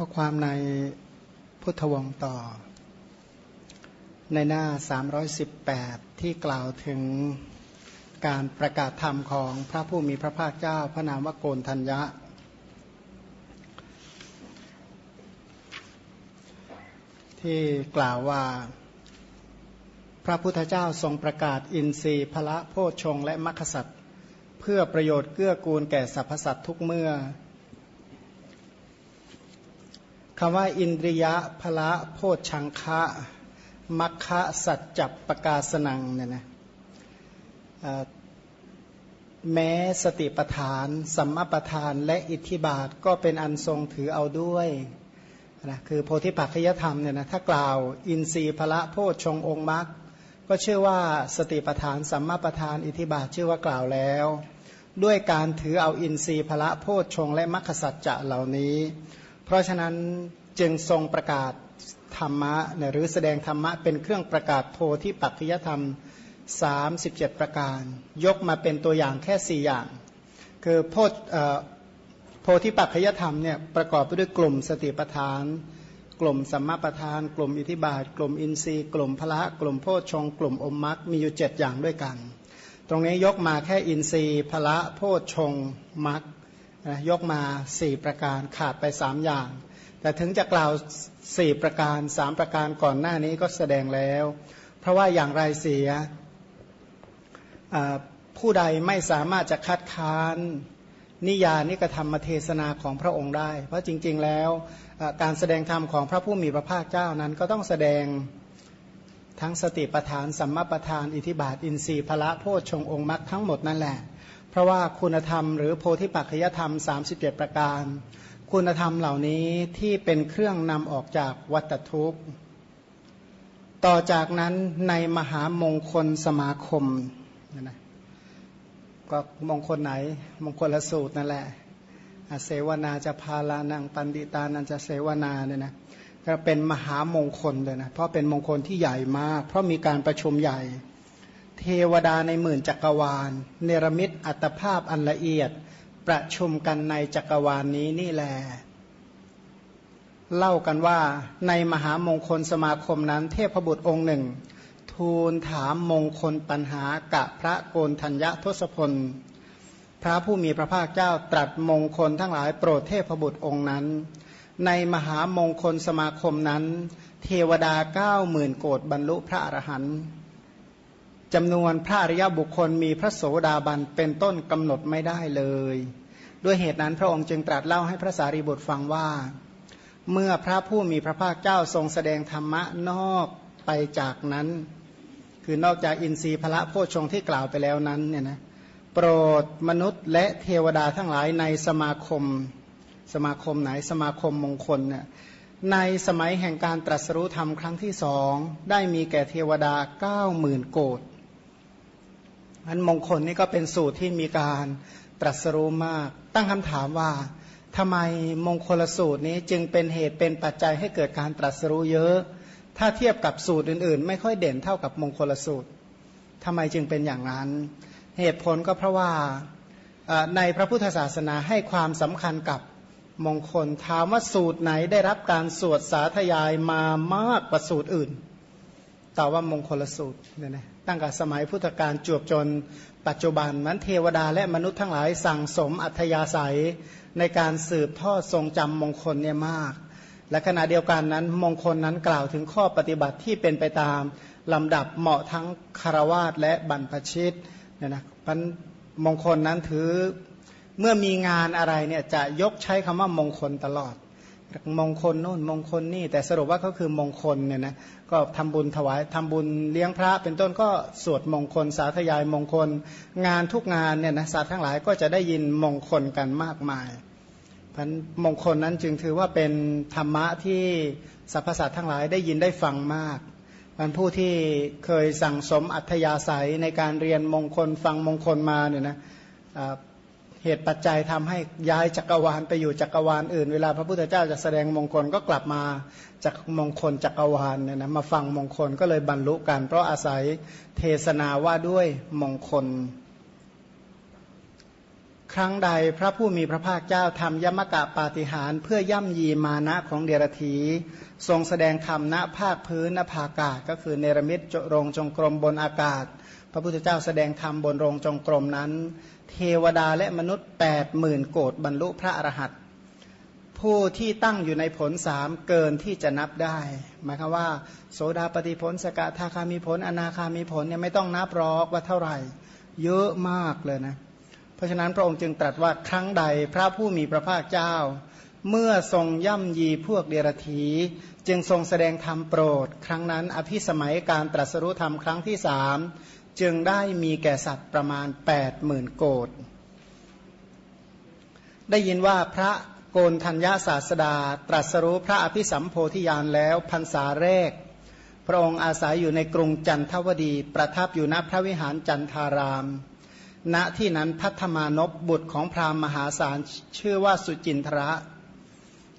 ข้อความในพุทธวงศ์ต่อ ในหน้า 318 ที่กล่าวถึงการประกาศธรรมของพระผู้มีพระภาคเจ้าพระนามวโกนทัญญะ ที่กล่าวว่าพระพุทธเจ้าทรงประกาศอินทรีย์พละโพชงและมัคคสัตเพื่อประโยชน์เกื้อกูลแก่สรรพสัตว์ทุกเมื่อ คำว่าอินทรียะพละโพชังคะมัคคะสัจจับประกาศนังเนี่ยนะแม้สติปทาน สัมมาปทานและอิทธิบาทก็เป็นอันทรงถือเอาด้วยนะคือโพธิปัจจยธรรมเนี่ยนะถ้ากล่าวอินทรีย์พละโพชงองค์มรรคก็เชื่อว่าสติปทาน สัมมาปทานอิทธิบาทชื่อว่ากล่าวแล้ว ด้วยการถือเอาอินทรีย์พละโพชงและมัคคสัจจะเหล่านี้ เพราะฉะนั้นจึงทรงประกาศธรรมะหรือแสดงธรรมะเป็นเครื่องประกาศโพธิปัจจยธรรม 37 ประการ ยกมาเป็นตัวอย่างแค่ 4 อย่าง คือโพโพธิปัจจยธรรมเนี่ยประกอบไปด้วยกลุ่มสติปัฏฐาน กลุ่มสัมมาปัฏฐาน กลุ่มอิทิบาท กลุ่มอินทรีย์ กลุ่มพละ กลุ่มโพชฌงกลุ่มอมมัคมีอยู่ 7 อย่างด้วยกัน ตรงนี้ยกมาแค่อินทรีย์พละโพชฌงมัค ยกมาสี่ประการขาดไปสามอย่าง แต่ถึงจะกล่าวสี่ประการสามประการก่อนหน้านี้ก็แสดงแล้ว เพราะว่าอย่างไรเสียผู้ใดไม่สามารถจะคัดค้านนิยานิกระทำมเทศนาของพระองค์ได้ เพราะจริง ๆ แล้วการแสดงธรรมของพระผู้มีพระภาคเจ้านั้นก็ต้องแสดงทั้งสติปทานสัมมาปทาน อิทิบาท อินทรีย์พละโพชฌงองค์มรรคทั้งหมดนั่นแหละ ราะว่าคุณธรรมหรือโพธิปัจจยธรรม 37 ประการ คุณธรรมเหล่านี้ที่เป็นเครื่องนำออกจากวัตทุกข์ ต่อจากนั้นในมหามงคลสมาคมนะก็มงคลไหน มงคลละสูตรนั่นแหละเสวนาจะพาลานังปันติตานันจะเสวนาเนี่ยนะก็เป็นมหามงคลเลยนะเพราะเป็นมงคลที่ใหญ่มาก เพราะมีการประชุมใหญ่ เทวดาในหมื่นจักรวาล เนรมิตอัตภาพอันละเอียด ประชุมกันในจักรวาลนนี้นี่แหละเล่ากันว่าในมหามงคลสมาคมนั้น เทพบุตรองค์หนึ่ง ทูลถามมงคลปัญหากะพระโกนธัญญทศพล พระผู้มีพระภาคเจ้าตรัสมงคลทั้งหลายโปรดเทพบุตรองค์นั้น ในมหามงคลสมาคมนั้น เทวดาเก้าหมื่นโกดบรรลุพระอรหันต์ จำนวนพระอริยบุคคลมีพระโสดาบันเป็นต้นกำหนดไม่ได้เลย ด้วยเหตุนั้นพระองค์จึงตรัสเล่าให้พระสารีบุตรฟังว่า เมื่อพระผู้มีพระภาคเจ้าทรงแสดงธรรมะนอกไปจากนั้น คือนอกจากอินทรีย์พระโพชงที่กล่าวไปแล้วนั้นเนี่ยนะโปรดมนุษย์และเทวดาทั้งหลายในสมาคม สมาคมไหนสมาคมมงคลเนี่ยในสมัยแห่งการตรัสรู้ธรรมครั้งที่สองได้มีแก่เทวดาเก้าหมื่นโกด นมงคลนี่ก็เป็นสูตรที่มีการตรัสรู้มาก ตั้งคำถามว่าทำไมมงคลสูตรนี้จึงเป็นเหตุเป็นปัจจัยให้เกิดการตรัสรู้เยอะ ถ้าเทียบกับสูตรอื่นๆ ไม่ค่อยเด่นเท่ากับมงคลสูตรทำไมจึงเป็นอย่างนั้น เหตุผลก็เพราะว่าในพระพุทธศาสนาให้ความสำคัญกับมงคลถามว่าสูตรไหนได้รับการสวดสาธยายมามากกว่าสูตรอื่นตอบว่ามงคลสูตรเนี่ยนะ ตั้งแต่สมัยพุทธกาลจวบจนปัจจุบันนั้นเทวดาและมนุษย์ทั้งหลายสั่งสมอัธยาศัยในการสืบทอดทรงจำมงคลเนี่ยมาก และขณะเดียวกันนั้นมงคลนั้นกล่าวถึงข้อปฏิบัติที่เป็นไปตามลำดับเหมาะทั้งคารวาสและบรรพชิตเนี่ยนะพันมงคลนั้นถือเมื่อมีงานอะไรเนี่ยจะยกใช้คำว่ามงคลตลอด มงคลโน่นมงคลนี่ แต่สรุปว่าก็คือมงคลเนี่ยนะก็ทำบุญถวายทำบุญเลี้ยงพระ เป็นต้นก็สวดมงคล สาธยายมงคล งานทุกงานเนี่ยนะสัตว์ทั้งหลายก็จะได้ยินมงคลกันมากมายพันมงคลนั้นจึงถือว่าเป็นธรรมะที่สรรพสัตว์ทั้งหลายได้ยินได้ฟังมากมันผู้ที่เคยสั่งสมอัธยาศัยในการเรียนมงคลฟังมงคลมาเนี่ยนะ เหตุปัจจัยทำให้ย้ายจักรวาลไปอยู่จักรวาลอื่น เวลาพระพุทธเจ้าจะแสดงมงคลก็กลับมาจากมงคลจักรวาลเนี่ยนะมาฟังมงคลก็เลยบรรลุกัน เพราะอาศัยเทศนาว่าด้วยมงคล ครั้งใดพระผู้มีพระภาคเจ้าทำยมกะปาฏิหารเพื่อย่ำยีมานะของเดรธีทรงแสดงธรรมณภาคพื้นณภากาศ ก็คือเนรมิตโรงจงกรมบนอากาศ พระพุทธเจ้าแสดงธรรมบนโรงจงกรมนั้น เทวดาและมนุษย์8ปดหมื่นโกดบรรลุพระอรหันต์ผู้ที่ตั้งอยู่ในผลสามเกินที่จะนับได้ หมายความว่า โสดาปฏิผลสกทาคามีผล อนาคามีผลเนี่ยไม่ต้องนับรอกว่าเท่าไหร่ เยอะมากเลยนะ เพราะฉะนั้นพระองค์จึงตรัสว่าครั้งใดพระผู้มีพระภาคเจ้า เมื่อทรงย่ำยีพวกเดรธีจึงทรงแสดงธรรมโปรด ครั้งนั้นอภิสมัยการตรัสรู้ธรรมครั้งที่สาม จึงได้มีแก่สัตว์ประมาณ8ปดหมื่นโกดได้ยินว่าพระโกนธัญญาศาสดา ตรัสรู้พระอภิสัมโพธิญาณแล้วพรรษาแรก พระองค์อาศัยอยู่ในกรุงจันทวดี ประทับอยู่ณพระวิหารจันทาราม ณที่นั้นพัฒมานพบุตรของพราหมณ์มหาศาลชื่อว่าสุจินทระ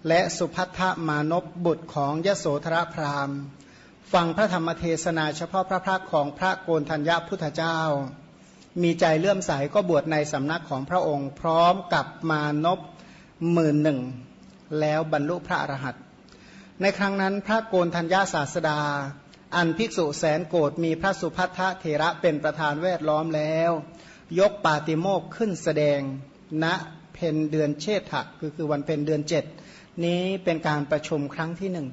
และสุพัทธมานพบุตรของยโสธรพราหมณ์ ฟังพระธรรมเทศนาเฉพาะพระพักของพระโกนธัญญาพุทธเจ้า มีใจเลื่อมใสก็บวชในสำนักของพระองค์ พร้อมกับมานพหมื่นหนึ่ง แล้วบรรลุพระอรหันต์ในครั้งนั้นพระโกนธัญญาศาสดา อันภิกษุแสนโกรธมีพระสุพัทธเถระเป็นประธานแวดล้อมแล้ว ยกปาติโมกขึ้นแสดงณเพนเดือนเชษฐะคือคือวันเพนเดือนเจ็ดนี้เป็นการประชุมครั้งที่หนึ่ง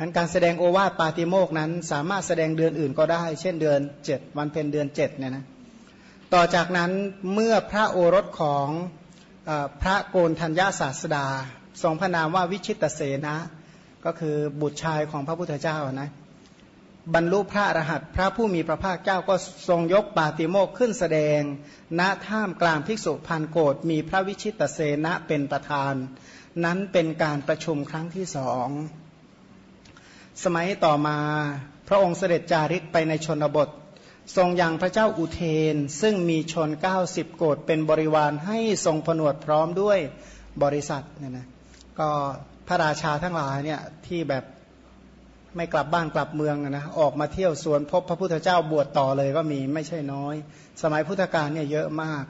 นั้นการแสดงโอวาทปาติโมกนั้น สามารถแสดงเดือนอื่นก็ได้ เช่นเดือนเจ็ดวันเพนเดือนเจ็ดเนี่ยนะต่อจากนั้นเมื่อพระโอรสของพระโกนธัญญาศาสดา ทรงพระนามว่าวิชิตเสนะ ก็คือบุตรชายของพระพุทธเจ้านะบรรลุพระอรหันต์พระผู้มีพระภาคเจ้าก็ทรงยกปาติโมกขึ้นแสดง ณท่ามกลางภิกษุพันโกดมีพระวิชิตเสนะเป็นประธาน นั้นเป็นการประชุมครั้งที่สอง สมัยต่อมาพระองค์เสด็จจาริกไปในชนบท ทรงยังพระเจ้าอุเทน ซึ่งมีชน 90 โกดเป็นบริวารให้ทรงผนวดพร้อมด้วยบริษัทเนี่ยนะก็พระราชาทั้งหลายเนี่ยที่แบบไม่กลับบ้านกลับเมืองนะออกมาเที่ยวสวนพบพระพุทธเจ้าบวชต่อเลยก็มีไม่ใช่น้อย สมัยพุทธกาลเนี่ยเยอะมาก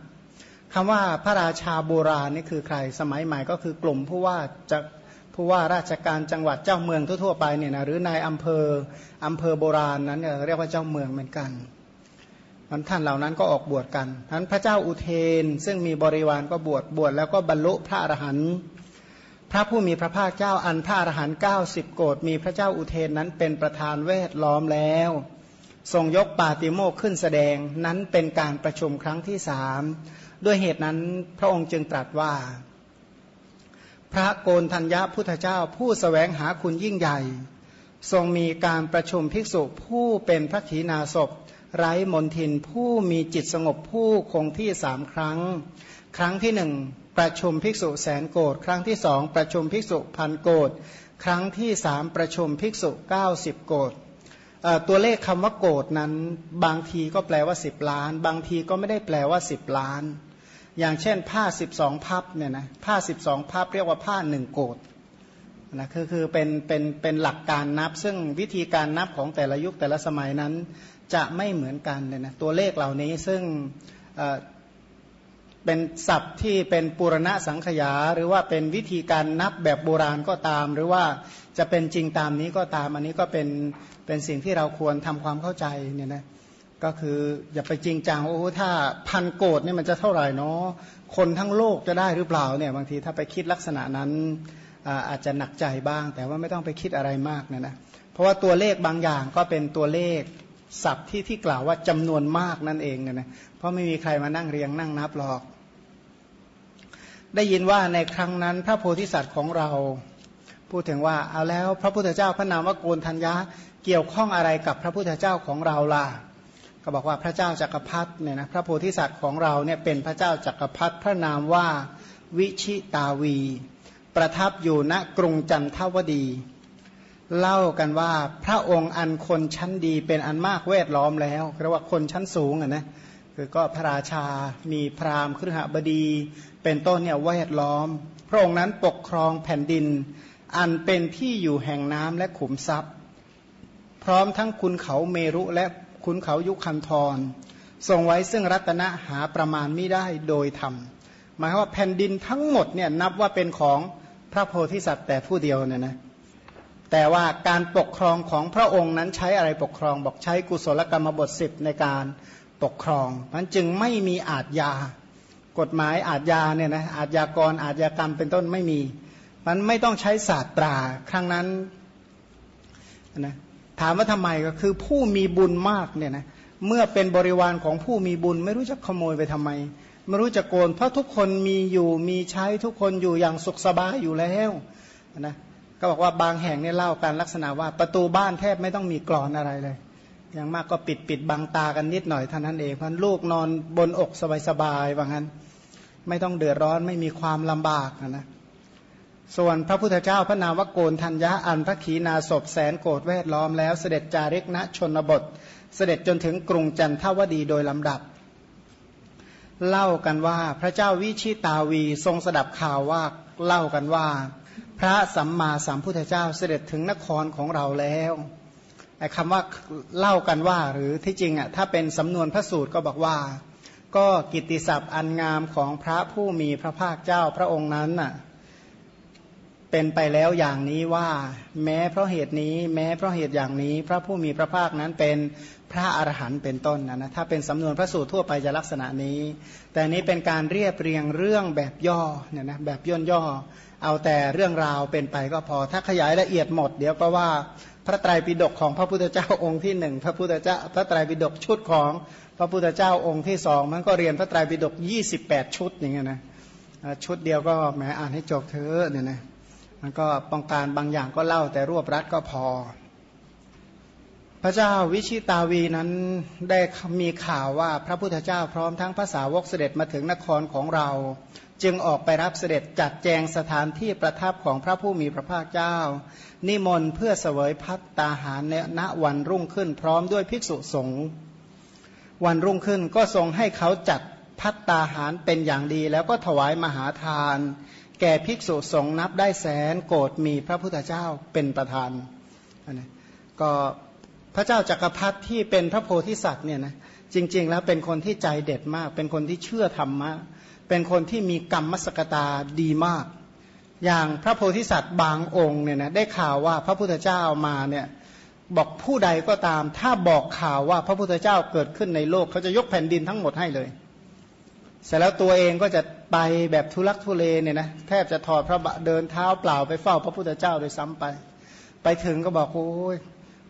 คำว่าพระราชาโบราณนี่คือใครสมัยใหม่ก็คือกลุ่มผู้ว่าจะ ผู้ว่าราชการจังหวัดเจ้าเมืองทั่วๆไปเนี่ยนะหรือนายอำเภออำเภอโบราณนั้นเรียกว่าเจ้าเมืองเหมือนกันมันท่านเหล่านั้นก็ออกบวชกันท่านพระเจ้าอุเทน ซึ่งมีบริวารก็บวช บวชแล้วก็บรรลุพระอรหันต์ พระผู้มีพระภาคเจ้าอันพระอรหันต์เก้าสิบโกดมีพระเจ้าอุเทนนั้นเป็นประธานเวทล้อมแล้ว ทรงยกปาติโมกขึ้นแสดง นั้นเป็นการประชุมครั้งที่สาม ด้วยเหตุนั้นพระองค์จึงตรัสว่า พระโกนธัญญาพุทธเจ้า ผู้สแสวงหาคุณยิ่งใหญ่ ทรงมีการประชุมภิกษุผู้เป็นพระขีณาสพ ไร้มนทินผู้มีจิตสงบผู้คงที่สามครั้ง ครั้งที่หนึ่งประชุมภิกษุแสนโกรธครั้งที่สองประชุมภิกษุพันโกรธครั้งที่สามประชุมภิกษุเก้าสิบโกรธตัวเลขคำว่าโกรธนั้น บางทีก็แปลว่าสิบล้าน บางทีก็ไม่ได้แปลว่าสิบล้าน อย่างเช่นผ้าสิบสองพับเนี่ยนะผ้าสิบสองพับเรียกว่าผ้าหนึ่งโกรธนะคือคือเป็นเป็นเป็นหลักการนับ ซึ่งวิธีการนับของแต่ละยุคแต่ละสมัยนั้นจะไม่เหมือนกันเลยนะตัวเลขเหล่านี้ซึ่งเป็นศัพท์ที่เป็นปุรณะสังขยา หรือว่าเป็นวิธีการนับแบบโบราณก็ตาม หรือว่าจะเป็นจริงตามนี้ก็ตาม อันนี้ก็เป็นเป็นสิ่งที่เราควรทำความเข้าใจเนี่ยนะ ก็คืออย่าไปจริงจังโอ้ถ้าพันโกดเนี่ยมันจะเท่าไหร่เนาะคนทั้งโลกจะได้หรือเปล่าเนี่ยบางทีถ้าไปคิดลักษณะนั้นอาจจะหนักใจบ้าง แต่ว่าไม่ต้องไปคิดอะไรมากนะนะเพราะว่าตัวเลขบางอย่างก็เป็นตัวเลขศัพท์ที่ที่กล่าวว่าจำนวนมากนั่นเองเนี่ยนะเพราะไม่มีใครมานั่งเรียงนั่งนับหรอก ได้ยินว่าในครั้งนั้นพระโพธิสัตว์ของเรา พูดถึงว่าเอาแล้วพระพุทธเจ้าพระนามว่าโกนธัญญาเกี่ยวข้องอะไรกับพระพุทธเจ้าของเราล่ะ ก็บอกว่าพระเจ้าจักรพรรดิเนี่ยนะพระโพธิสัตว์ของเราเนี่ยเป็นพระเจ้าจักรพรรดิพระนามว่าวิชิตาวี ประทับอยู่ณกรุงจันทวดี เล่ากันว่าพระองค์อันคนชั้นดีเป็นอันมากเวทล้อมแล้วเรียกว่าคนชั้นสูงอะนะคือก็พระราชา มีพราหมณ์ครหบดี เป็นต้นเนี่ยเวทล้อม พระองค์นั้นปกครองแผ่นดิน อันเป็นที่อยู่แห่งน้ำและขุมทรัพย์ พร้อมทั้งคุณเขาเมรุและ คุณเขายุคันธรทรงไว้ซึ่งรัตนะหาประมาณไม่ได้โดยธรรมหมายว่าแผ่นดินทั้งหมดเนี่ยนับว่าเป็นของพระโพธิสัตว์แต่ผู้เดียวเนี่ยนะแต่ว่าการปกครองของพระองค์นั้นใช้อะไรปกครอง บอกใช้กุศลกรรมบทสิบในการปกครองมันจึงไม่มีอาทยากฎหมายอาทยาเนี่ยนะอาทยากรอาทยากรรมเป็นต้นไม่มี มันไม่ต้องใช้ศาสตราครั้งนั้นนะ ถามว่าทำไมก็คือผู้มีบุญมากเนี่ยนะเมื่อเป็นบริวารของผู้มีบุญ ไม่รู้จะขโมยไปทำไม ไม่รู้จะโกน เพราะทุกคนมีอยู่มีใช้ทุกคนอยู่อย่างสุขสบายอยู่แล้วนะก็บอกว่าบางแห่งเนี่ยเล่าการลักษณะว่าประตูบ้านแทบไม่ต้องมีกรอนอะไรเลย อย่างมากก็ปิดปิดบังตากันนิดหน่อยเท่านั้นเองพันลูกนอนบนอกสบายๆว่างั้น ไม่ต้องเดือดร้อนไม่มีความลำบากนะ ส่วนพระพุทธเจ้าพระนามวโกนทัญญาอันพระขีณาศพแสนโกรธแวดล้อมแล้วเสด็จจาริกณชนบท เสด็จจนถึงกรุงจันทวดีโดยลำดับ เล่ากันว่าพระเจ้าวิชิตาวีทรงสดับข่าวว่าเล่ากันว่า พระสัมมาสัมพุทธเจ้าเสด็จถึงนครของเราแล้วไอ้คำว่าเล่ากันว่าหรือที่จริงอะถ้าเป็นสำนวนพระสูตรก็บอกว่า ก็กิตติศัพท์อันงามของพระผู้มีพระภาคเจ้าพระองค์นั้นน่ะ เป็นไปแล้วอย่างนี้ว่า แม้เพราะเหตุนี้ แม้เพราะเหตุอย่างนี้ พระผู้มีพระภาคนั้นเป็นพระอรหันต์เป็นต้นนะนะถ้าเป็นสำนวนพระสูตรทั่วไปจะลักษณะนี้ แต่นี้เป็นการเรียบเรียงเรื่องแบบย่อเนี่ยนะแบบย่นย่อ เอาแต่เรื่องราวเป็นไปก็พอ ถ้าขยายละเอียดหมด เดี๋ยวก็ว่าพระไตรปิฎกของพระพุทธเจ้าองค์ที่หนึ่งพระพุทธเจ้าพระไตรปิฎกชุดของพระพุทธเจ้าองค์ที่สองมันก็เรียนพระไตรปิฎกยี่สิบแปดชุดอย่างเงี้ยนะชุดเดียวก็แหมอ่านให้จบเถอะเนี่ยนะ มันก็ป้องการบางอย่างก็เล่าแต่รวบรัดก็พอ พระเจ้าวิชิตาวีนั้นได้มีข่าวว่าพระพุทธเจ้าพร้อมทั้งภาษาวกเสด็จมาถึงนครของเรา จึงออกไปรับเสด็จจัดแจงสถานที่ประทับของพระผู้มีพระภาคเจ้า นิมนต์เพื่อเสวยพัตตาหารในณวันรุ่งขึ้นพร้อมด้วยภิกษุสงฆ์วันรุ่งขึ้นก็ทรงให้เขาจัดพัตตาหารเป็นอย่างดีแล้วก็ถวายมหาทาน แก่ภิกษุสงฆ์นับได้แสนโกรธมีพระพุทธเจ้าเป็นประธานนก็พระเจ้าจักรพรรดิที่เป็นพระโพธิสัตว์เนี่ยนะจริง ๆ แล้วเป็นคนที่ใจเด็ดมาก เป็นคนที่เชื่อธรรมะ เป็นคนที่มีกรรมมสกตาดีมาก อย่างพระโพธิสัตว์บางองค์เนี่ยนะได้ข่าวว่าพระพุทธเจ้ามาเนี่ยบอกผู้ใดก็ตาม ถ้าบอกข่าวว่าพระพุทธเจ้าเกิดขึ้นในโลกเขาจะยกแผ่นดินทั้งหมดให้เลย เสร็จแล้วตัวเองก็จะ ไปแบบทุลักทุเลเนี่ยนะแทบจะถอดพระบะเดินเท้าเปล่าไปเฝ้าพระพุทธเจ้าโดยซ้ำไป ไปถึงก็บอกโอ้ย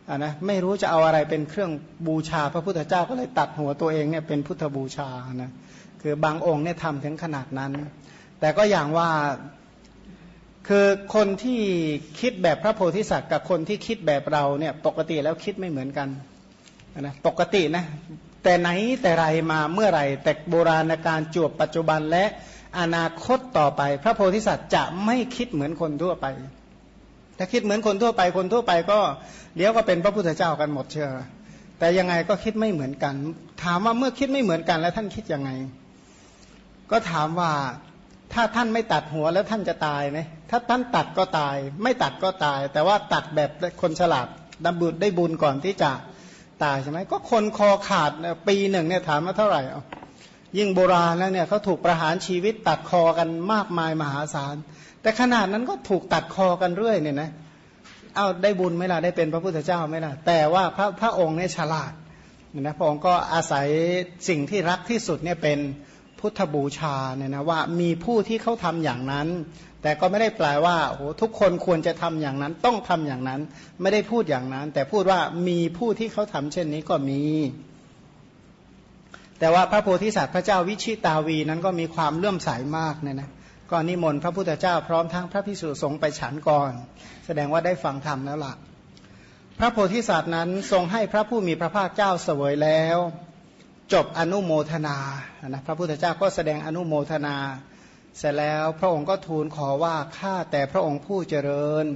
อ่านะไม่รู้จะเอาอะไรเป็นเครื่องบูชาพระพุทธเจ้าก็เลยตัดหัวตัวเองเนี่ยเป็นพุทธบูชานะคือบางองค์เนี่ยทำถึงขนาดนั้น แต่ก็อย่างว่าคือคนที่คิดแบบพระโพธิสัตว์กับคนที่คิดแบบเราเนี่ยปกติแล้วคิดไม่เหมือนกันนะปกตินะ แต่ไหนแต่ไรมาเมื่อไรแต่โบราณการจวบปัจจุบันและอนาคตต่อไป พระโพธิสัตว์จะไม่คิดเหมือนคนทั่วไป ถ้าคิดเหมือนคนทั่วไปคนทั่วไปก็เดี๋ยวก็เป็นพระพุทธเจ้ากันหมดเชื่อแต่ยังไงก็คิดไม่เหมือนกัน ถามว่าเมื่อคิดไม่เหมือนกันแล้วท่านคิดยังไง ก็ถามว่าถ้าท่านไม่ตัดหัวแล้วท่านจะตายไหมถ้าท่านตัดก็ตาย ไม่ตัดก็ตาย แต่ว่าตัดแบบคนฉลาดดำบุญได้บุญก่อนที่จะ ตายใช่ไหมก็คนคอขาดปีหนึ่งเนี่ยถามว่าเท่าไหร่เอายิ่งโบราณแล้วเนี่ยเขาถูกประหารชีวิตตัดคอกันมากมายมหาศาล แต่ขนาดนั้นก็ถูกตัดคอกันเรื่อยเนี่ยนะเอาได้บุญไหมล่ะได้เป็นพระพุทธเจ้าไหมล่ะแต่ว่าพระพระองค์เนี่ยฉลาดนะพระองค์ก็อาศัยสิ่งที่รักที่สุดเนี่ยเป็น พุทธบูชาเนี่ยนะว่ามีผู้ที่เขาทำอย่างนั้น แต่ก็ไม่ได้แปลว่าโอ้ทุกคนควรจะทำอย่างนั้นต้องทำอย่างนั้น ไม่ได้พูดอย่างนั้น แต่พูดว่ามีผู้ที่เขาทำเช่นนี้ก็มี แต่ว่าพระโพธิสัตว์พระเจ้าวิชิตาวีนั้นก็มีความเลื่อมใสามากเนี่ยนะก็นิมนต์พระพุทธเจ้าพร้อมทั้งพระพิสุสงฆ์ไปฉันก่อน แสดงว่าได้ฟังธรรมแล้วล่ะ พระโพธิสัตว์นั้นทรงให้พระผู้มีพระภาคเจ้าเสวยแล้ว จบอนุโมทนานะพระพุทธเจ้าก็แสดงอนุโมทนา เสร็จแล้วพระองค์ก็ทูลขอว่าข้าแต่พระองค์ผู้เจริญ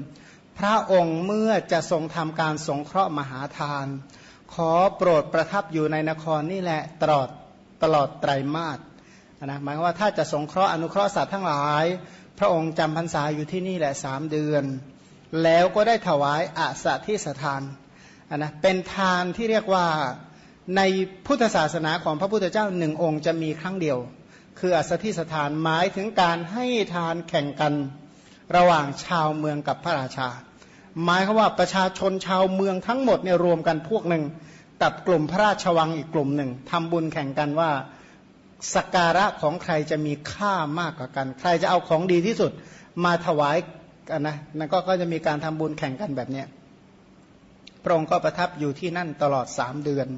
พระองค์เมื่อจะทรงทำการสงเคราะห์มหาทาน ขอโปรดประทับอยู่ในนครนี่แหละตลอดตลอดไตรมาสนะหมายว่าถ้าจะสงเคราะห์อนุเคราะห์สัตว์ทั้งหลาย พระองค์จำพรรษาอยู่ที่นี่แหละสามเดือน แล้วก็ได้ถวายอาสาทิสถานนะเป็นทานที่เรียกว่า ในพุทธศาสนาของพระพุทธเจ้าหนึ่งองค์จะมีครั้งเดียว คืออัสถิสถานหมายถึงการให้ทานแข่งกันระหว่างชาวเมืองกับพระราชา หมายคือว่าประชาชนชาวเมืองทั้งหมดเนี่ยรวมกันพวกหนึ่งกับกลุ่มพระราชวังอีกกลุ่มหนึ่งทำบุญแข่งกันว่าสัการะของใครจะมีค่ามากกว่ากัน ใครจะเอาของดีที่สุดมาถวายกันนะนั่นก็จะมีการทำบุญแข่งกันแบบนี้พระองค์ก็ประทับอยู่ที่นั่นตลอดสามเดือน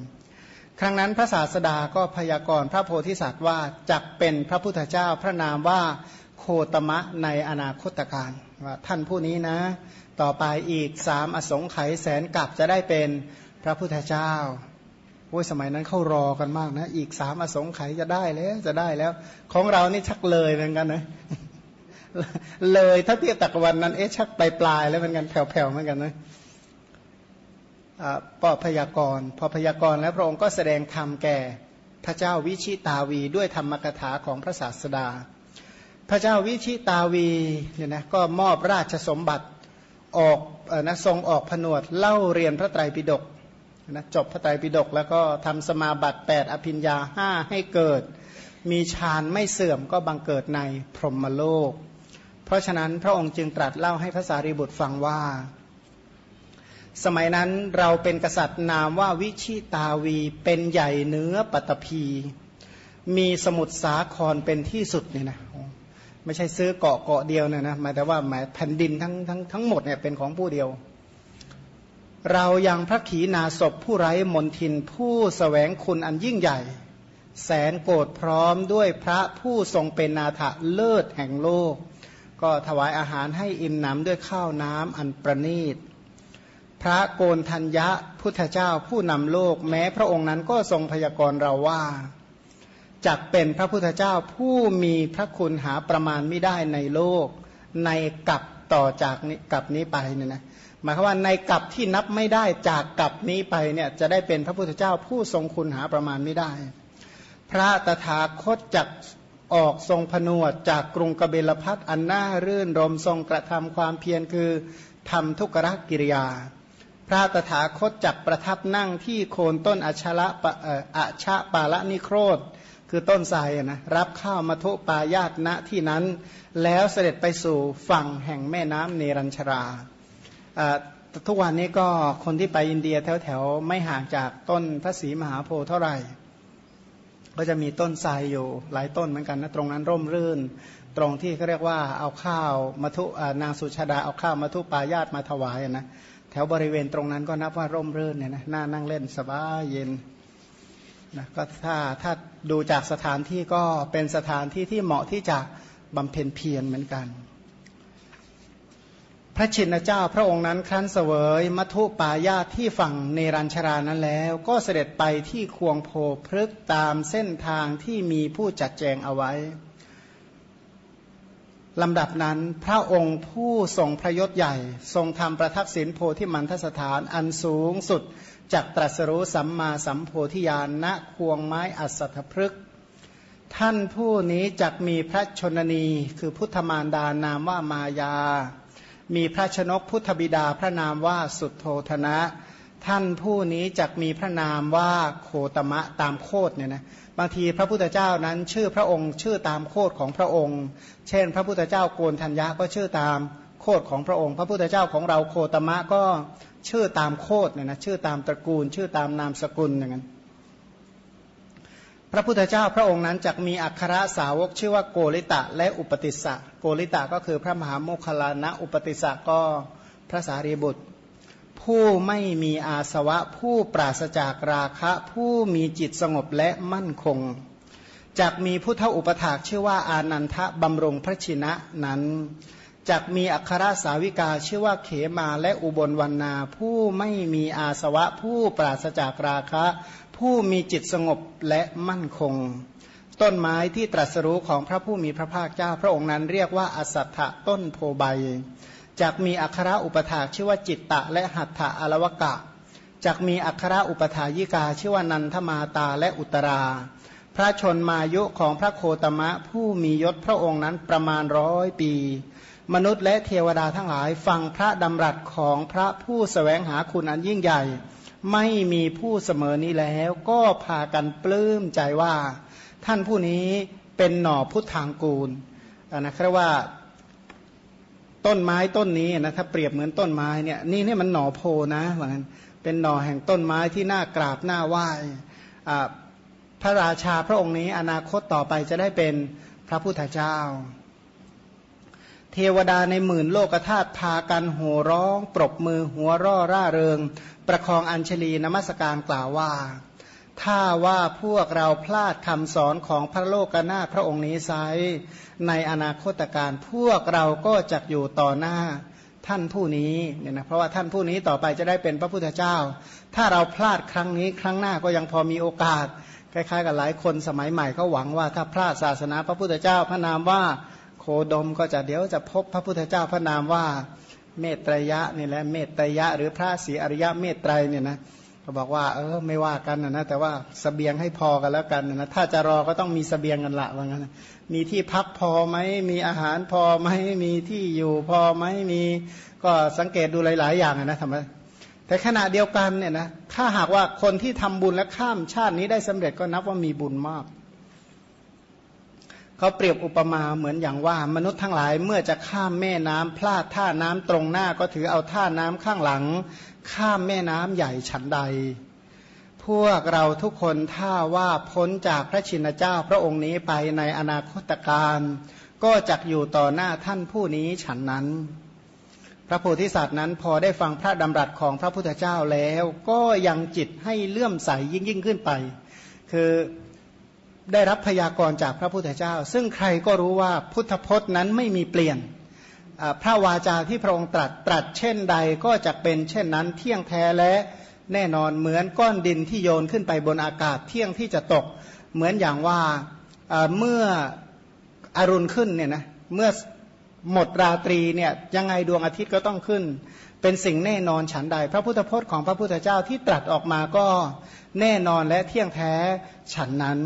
ครั้งนั้นพระศาสดาก็พยากรณ์พระโพธิสัตว์ว่าจะเป็นพระพุทธเจ้าพระนามว่าโคตมะในอนาคตการว่าท่านผู้นี้นะ ต่อไปอีกสามอสงไขยแสนกับจะได้เป็นพระพุทธเจ้าโอ้ยสมัยนั้นเข้ารอกันมากนะ อีกสามอสงไขยจะได้แล้วจะได้แล้ว ของเรานี่ชักเลยเหมือนกันนะเลยถ้าเทียบตักวันนั้นเอ๊ะชักปลายปลายแล้วเหมือนกันแผ่วๆเหมือนกันนะ ปอพยากรพอพยากรแล้วพระองค์ก็แสดงธรรมแก่พระเจ้าวิชิตาวีด้วยธรรมกถาของพระศาสดา พระเจ้าวิชิตาวีเนี่ยนะก็มอบราชสมบัติออกนะทรงออกผนวดเล่าเรียนพระไตรปิฎกนะจบพระไตรปิฎกแล้วก็ทำสมาบัติ 8 อภิญญาห้าให้เกิด มีฌานไม่เสื่อมก็บังเกิดในพรหมโลก เพราะฉะนั้นพระองค์จึงตรัสเล่าให้พระสารีบุตรฟังว่า สมัยนั้นเราเป็นกษัตริย์นามว่าวิชิตาวีเป็นใหญ่เนื้อปัตภีมีสมุทรสาครเป็นที่สุดเนี่ยนะไม่ใช่ซื้อเกาะเกาะเดียวนี่ยนะหมายแต่ว่าหมายแผ่นดินทั้งทั้งทั้งหมดเนี่ยเป็นของผู้เดียว เรายังพระขีณาศพผู้ไร้มนทินผู้สแสวงคุณอันยิ่งใหญ่ แสนโกรธพร้อมด้วยพระผู้ทรงเป็นนาถเลิศแห่งโลก ก็ถวายอาหารให้อิ่มหนำด้วยข้าวน้ำอันประณีต พระโกนทัญญะพุทธเจ้าผู้นำโลก แม้พระองค์นั้นก็ทรงพยากรณ์เราว่าจักเป็นพระพุทธเจ้าผู้มีพระคุณหาประมาณไม่ได้ในโลก ในกับต่อจากนี้กับนี้ไปเนี่ยนะหมายความว่าในกับที่นับไม่ได้จากกับนี้ไปเนี่ยจะได้เป็นพระพุทธเจ้าผู้ทรงคุณหาประมาณไม่ได้ พระตถาคตจักออกทรงผนวดจากกรุงกเบลพัทอันน่ารื่นรมทรงกระทำความเพียรคือทำทุกรกิริยา พระตถาคตจักประทับนั่งที่โคนต้นอชละอะชะปาละนิโครธ คือต้นไทรนะรับข้าวมาทุปายาตณที่นั้น แล้วเสด็จไปสู่ฝั่งแห่งแม่น้ำเนรัญชราทุกวันนี้ก็คนที่ไปอินเดียแถวๆ ไม่ห่างจากต้นพระศรีมหาโพธิ์เท่าไหร่ ก็จะมีต้นไทรอยู่หลายต้นเหมือนกันนะตรงนั้นร่มรื่น ตรงที่เขาเรียกว่าเอาข้าวมาทุนางสุชาดาเอาข้าวมาทุปายาตมาถวายนะ วบริเวณตรงนั้นก็นับว่าร่มรื่นเนี่ยนะน่านั่งเล่นสบายเย็นนะก็ถ้าถ้าดูจากสถานที่ก็เป็นสถานที่ที่เหมาะที่จะบำเพ็ญเพียรเหมือนกัน พระชินเจ้าพระองค์นั้นครั้นเสวยมัทุปายาที่ฝั่งเนรัญชรานั้นแล้ว ก็เสด็จไปที่ควงโพพฤกตามเส้นทางที่มีผู้จัดแจงเอาไว้ ลำดับนั้นพระองค์ผู้ทรงพระยศใหญ่ ทรงทำประทักษิณโพธิมันทสถานอันสูงสุดจากตรัสรู้สัมมาสัมโพธิญาณณควงไม้อัศทพฤกษ์ท่านผู้นี้จักมีพระชนนีคือพุทธมารดานามว่ามายา มีพระชนกพุทธบิดาพระนามว่าสุดโทธนะ ท่านผู้นี้จักมีพระนามว่าโคตมะตามโคดเนี่ยนะบางทีพระพุทธเจ้านั้นชื่อพระองค์ชื่อตามโคดของพระองค์ เช่น พระพุทธเจ้าโกนธัญญาก็ชื่อตามโคดของพระองค์ พระพุทธเจ้าของเราโคตมะก็ชื่อตามโคดเนี่ยนะชื่อตามตระกูล ชื่อตามนามสกุลอย่างนั้นพระพุทธเจ้าพระองค์นั้นจะมีอัครสาวกชื่อว่าโกริตะและอุปติสสะโกริตะก็คือพระมหาโมคคลานะอุปติสสะก็พระสารีบุตร ผู้ไม่มีอาสวะ ผู้ปราศจากราคะ ผู้มีจิตสงบและมั่นคงจากมีพุทธอุปถากชื่อว่าอานันทะบำรงพระชินะนั้นจากมีอัครสาวิกาชื่อว่าเขมาและอุบลวันนา ผู้ไม่มีอาสวะ ผู้ปราศจากราคะ ผู้มีจิตสงบและมั่นคง ต้นไม้ที่ตรัสรู้ของพระผู้มีพระภาคเจ้าพระองค์นั้นเรียกว่าอสัตถะต้นโพใบ จากมีอัคระอุปถาชื่อว่าจิตตะ และหัตถะอลวกะจากมีอัคระอุปถายิกาชื่อว่านันทมาตาและอุตรา พระชนมายุของพระโคตมะผู้มียศพระองค์นั้นประมาณร้อยปี มนุษย์และเทวดาทั้งหลายฟังพระดำรัสของพระผู้สแสวงหาคุณอันยิ่งใหญ่ ไม่มีผู้เสมอนี้แล้วก็พากันปลื้มใจว่า ท่านผู้นี้เป็นหน่อพุทธทางกูลนะครับว่า ต้นไม้ต้นนี้นะถ้าเปรียบเหมือนต้นไม้เนี่ยนี่นี่มันหน่อโพนะเหมือนเป็นหน่อแห่งต้นไม้ที่น่ากราบน่าไหว้พระราชาพระองค์นี้อนาคตต่อไปจะได้เป็นพระพุทธเจ้า เทวดาในหมื่นโลกธาตุพากันโห่ร้อง ปรบมือหัวร่อร่าเริง ประคองอัญชลีนมัสการกล่าวว่า ถ้าว่าพวกเราพลาดคำสอนของพระโลกนาพระองค์นี้ไซในอนาคตการพวกเราก็จะอยู่ต่อหน้าท่านผู้นี้เนี่ยนะเพราะว่าท่านผู้นี้ต่อไปจะได้เป็นพระพุทธเจ้า ถ้าเราพลาดครั้งนี้ครั้งหน้าก็ยังพอมีโอกาส คล้ายๆ กับหลายคนสมัยใหม่เขาหวังว่าถ้าพลาดศาสนาพระพุทธเจ้าพระนามว่าโคดมก็จะเดี๋ยวจะพบพระพุทธเจ้าพระนามว่าเมตรยะนี่แหละเมตรยะ หรือพระศรีอริยะเมตไตรเนี่ยนะ ก็บอกว่า เออ ไม่ว่ากันนะแต่ว่าสเสบียงให้พอกันแล้วกันนะถ้าจะรอก็ต้องมีสเสบียงกันละว่างั้นมีที่พักพอไหมมีอาหารพอไหมมีที่อยู่พอไหมมีก็สังเกตดูหลาย ๆ อย่างนะทำไมแต่ขณะเดียวกันเนี่ยนะถ้าหากว่าคนที่ทำบุญและข้ามชาตินี้ได้สำเร็จก็นับว่ามีบุญมาก เขาเปรียบอุปมาเหมือนอย่างว่ามนุษย์ทั้งหลายเมื่อจะข้ามแม่น้ำพลาดท่าน้ำตรงหน้าก็ถือเอาท่าน้ำข้างหลัง ข้ามแม่น้ำใหญ่ฉันใด พวกเราทุกคนถ้าว่าพ้นจากพระชินเจ้าพระองค์นี้ไปในอนาคตการก็จะอยู่ต่อหน้าท่านผู้นี้ฉันนั้น พระโพธิสัตว์นั้นพอได้ฟังพระดำรัสของพระพุทธเจ้าแล้ว ก็ยังจิตให้เลื่อมใสยิ่งยิ่งขึ้นไป คือ ได้รับพยากรณ์จากพระพุทธเจ้า ซึ่งใครก็รู้ว่าพุทธพจน์นั้นไม่มีเปลี่ยนพระวาจาที่พระองค์ตรัสตรัสเช่นใดก็จะเป็นเช่นนั้นเที่ยงแท้และแน่นอนเหมือนก้อนดินที่โยนขึ้นไปบนอากาศเที่ยงที่จะตก เหมือนอย่างว่าเมื่ออรุณขึ้นเนี่ยนะเมื่อหมดราตรีเนี่ยยังไงดวงอาทิตย์ก็ต้องขึ้น เป็นสิ่งแน่นอนฉันใด พระพุทธพจน์ของพระพุทธเจ้าที่ตรัสออกมาก็แน่นอนและเที่ยงแท้ฉันนั้น